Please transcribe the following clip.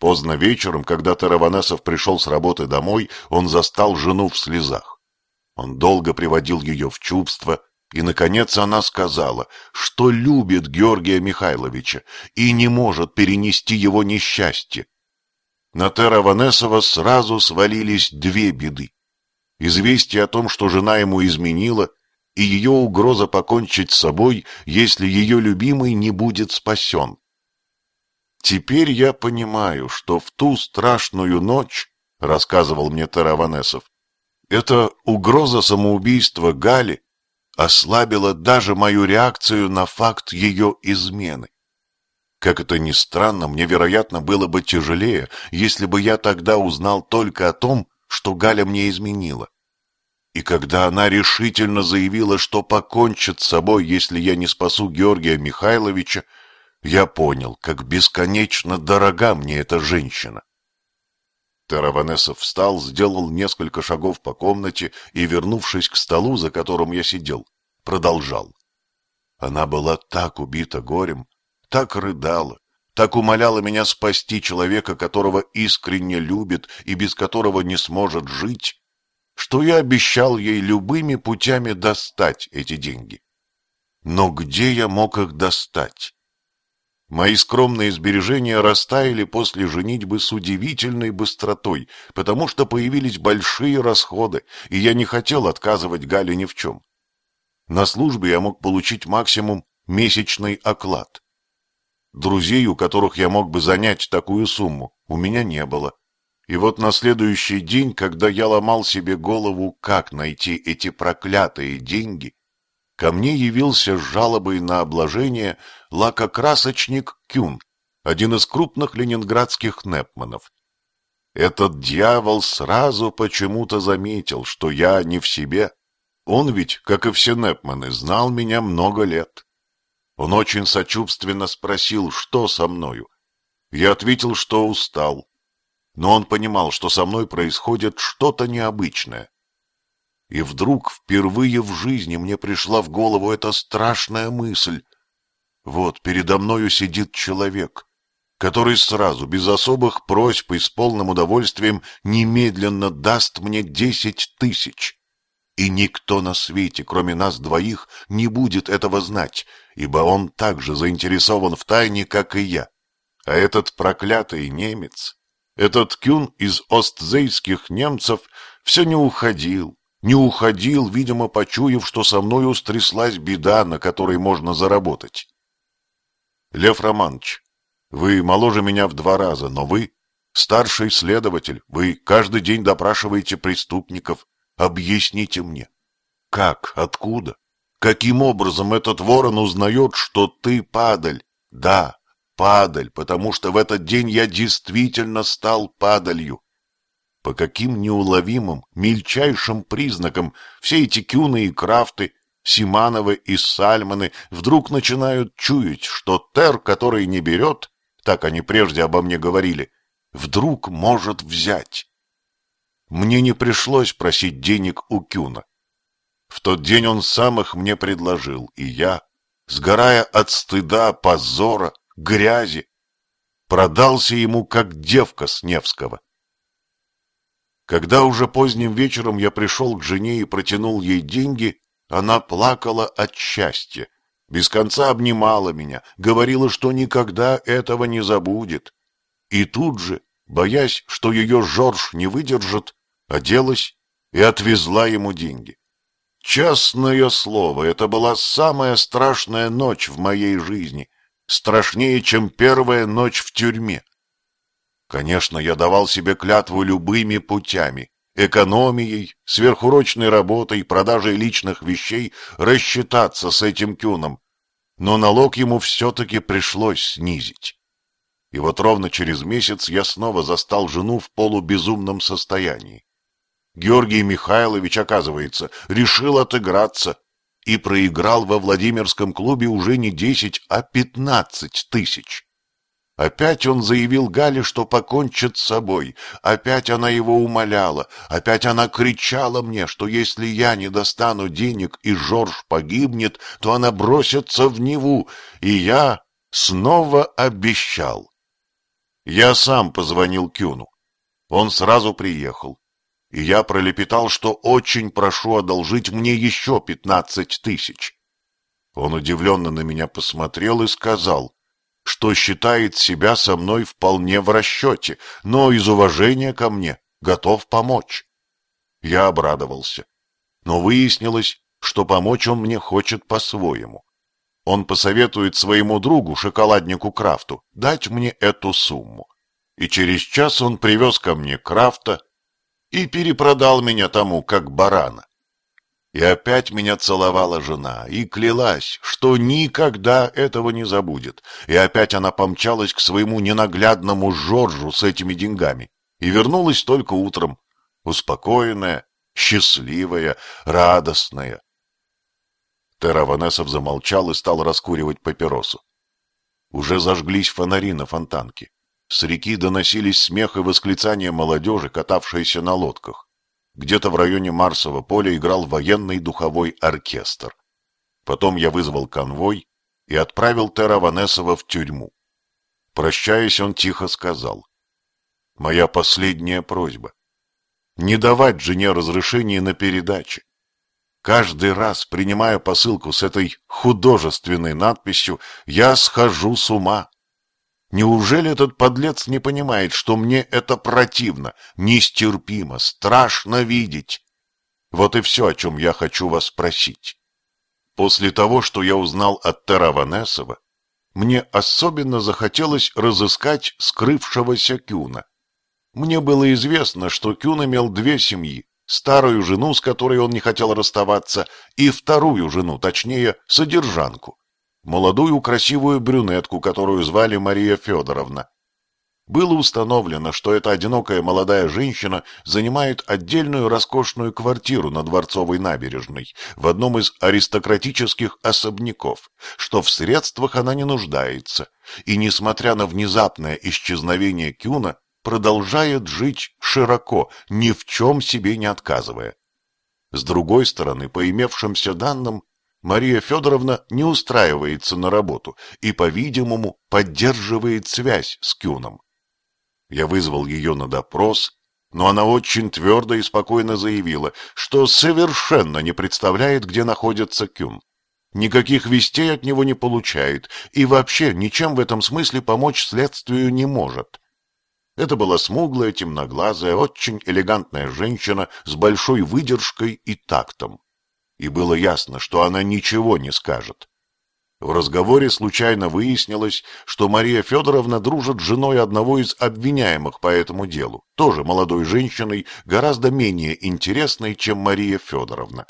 Поздно вечером, когда Тараванесов пришел с работы домой, он застал жену в слезах. Он долго приводил ее в чувство, и, наконец, она сказала, что любит Георгия Михайловича и не может перенести его несчастье. На Тараванесова сразу свалились две беды. Известие о том, что жена ему изменила, и ее угроза покончить с собой, если ее любимый не будет спасен. Теперь я понимаю, что в ту страшную ночь, рассказывал мне Тараванесов, эта угроза самоубийства Гали ослабила даже мою реакцию на факт ее измены. Как это ни странно, мне, вероятно, было бы тяжелее, если бы я тогда узнал только о том, что Галя мне изменила. И когда она решительно заявила, что покончит с собой, если я не спасу Георгия Михайловича, я понял, как бесконечно дорога мне эта женщина. Тараванесов встал, сделал несколько шагов по комнате и, вернувшись к столу, за которым я сидел, продолжал. Она была так убита горем, так рыдала, так умоляла меня спасти человека, которого искренне любит и без которого не сможет жить, что я обещал ей любыми путями достать эти деньги. Но где я мог их достать? Мои скромные сбережения растаяли после женитьбы с удивительной быстротой, потому что появились большие расходы, и я не хотел отказывать Гале ни в чем. На службе я мог получить максимум месячный оклад. Друзей, у которых я мог бы занять такую сумму, у меня не было. И вот на следующий день, когда я ломал себе голову, как найти эти проклятые деньги, ко мне явился с жалобой на обложение лакокрасочник Кюн, один из крупных ленинградских непманов. Этот дьявол сразу почему-то заметил, что я не в себе. Он ведь, как и все непманы, знал меня много лет. Он очень сочувственно спросил, что со мною. Я ответил, что устал. Но он понимал, что со мной происходит что-то необычное. И вдруг впервые в жизни мне пришла в голову эта страшная мысль. Вот передо мною сидит человек, который сразу, без особых просьб и с полным удовольствием, немедленно даст мне десять тысяч. И никто на свете, кроме нас двоих, не будет этого знать, ибо он так же заинтересован в тайне, как и я. А этот проклятый немец, этот кюн из остзейских немцев, все не уходил, не уходил, видимо, почуяв, что со мной устряслась беда, на которой можно заработать. Лев Романович, вы моложе меня в два раза, но вы старший следователь, вы каждый день допрашиваете преступников. Объясните мне, как, откуда, каким образом этот ворон узнает, что ты падаль? Да, падаль, потому что в этот день я действительно стал падалью. По каким неуловимым, мельчайшим признакам все эти кюны и крафты, Симановы и Сальманы вдруг начинают чуять, что Тер, который не берет, так они прежде обо мне говорили, вдруг может взять. Мне не пришлось просить денег у Кюна. В тот день он сам их мне предложил, и я, сгорая от стыда, позора, грязи, продался ему как девка с Невского. Когда уже поздним вечером я пришел к жене и протянул ей деньги, она плакала от счастья, без конца обнимала меня, говорила, что никогда этого не забудет. И тут же, боясь, что ее Жорж не выдержит, оделась и отвезла ему деньги. Честное слово, это была самая страшная ночь в моей жизни, страшнее, чем первая ночь в тюрьме. Конечно, я давал себе клятву любыми путями, экономией, сверхурочной работой, продажей личных вещей рассчитаться с этим кюном, но налог ему все-таки пришлось снизить. И вот ровно через месяц я снова застал жену в полубезумном состоянии. Георгий Михайлович, оказывается, решил отыграться и проиграл во Владимирском клубе уже не десять, а пятнадцать тысяч. Опять он заявил Гале, что покончит с собой. Опять она его умоляла. Опять она кричала мне, что если я не достану денег и Жорж погибнет, то она бросится в Неву. И я снова обещал. Я сам позвонил Кюну. Он сразу приехал. И я пролепетал, что очень прошу одолжить мне еще пятнадцать тысяч. Он удивленно на меня посмотрел и сказал, что считает себя со мной вполне в расчете, но из уважения ко мне готов помочь. Я обрадовался. Но выяснилось, что помочь он мне хочет по-своему. Он посоветует своему другу, шоколаднику Крафту, дать мне эту сумму. И через час он привез ко мне Крафта и перепродал меня тому, как барана. И опять меня целовала жена и клялась, что никогда этого не забудет. И опять она помчалась к своему ненаглядному Жоржу с этими деньгами и вернулась только утром, успокоенная, счастливая, радостная. Тераванесов замолчал и стал раскуривать папиросу. Уже зажглись фонари на фонтанке. С реки доносились смех и восклицания молодежи, катавшейся на лодках. Где-то в районе Марсового поля играл военный духовой оркестр. Потом я вызвал конвой и отправил Тера Ванесова в тюрьму. Прощаясь, он тихо сказал. «Моя последняя просьба. Не давать жене разрешения на передачи. Каждый раз, принимая посылку с этой художественной надписью, я схожу с ума. Неужели этот подлец не понимает, что мне это противно, нестерпимо, страшно видеть? Вот и все, о чем я хочу вас спросить. После того, что я узнал от Тараванесова, мне особенно захотелось разыскать скрывшегося Кюна. Мне было известно, что Кюн имел две семьи, старую жену, с которой он не хотел расставаться, и вторую жену, точнее, содержанку молодую красивую брюнетку, которую звали Мария Федоровна. Было установлено, что эта одинокая молодая женщина занимает отдельную роскошную квартиру на Дворцовой набережной в одном из аристократических особняков, что в средствах она не нуждается, и, несмотря на внезапное исчезновение Кюна, продолжает жить широко, ни в чем себе не отказывая. С другой стороны, по имевшимся данным, Мария Федоровна не устраивается на работу и, по-видимому, поддерживает связь с Кюном. Я вызвал ее на допрос, но она очень твердо и спокойно заявила, что совершенно не представляет, где находится Кюн. Никаких вестей от него не получает и вообще ничем в этом смысле помочь следствию не может. Это была смуглая, темноглазая, очень элегантная женщина с большой выдержкой и тактом и было ясно, что она ничего не скажет. В разговоре случайно выяснилось, что Мария Федоровна дружит с женой одного из обвиняемых по этому делу, тоже молодой женщиной, гораздо менее интересной, чем Мария Федоровна.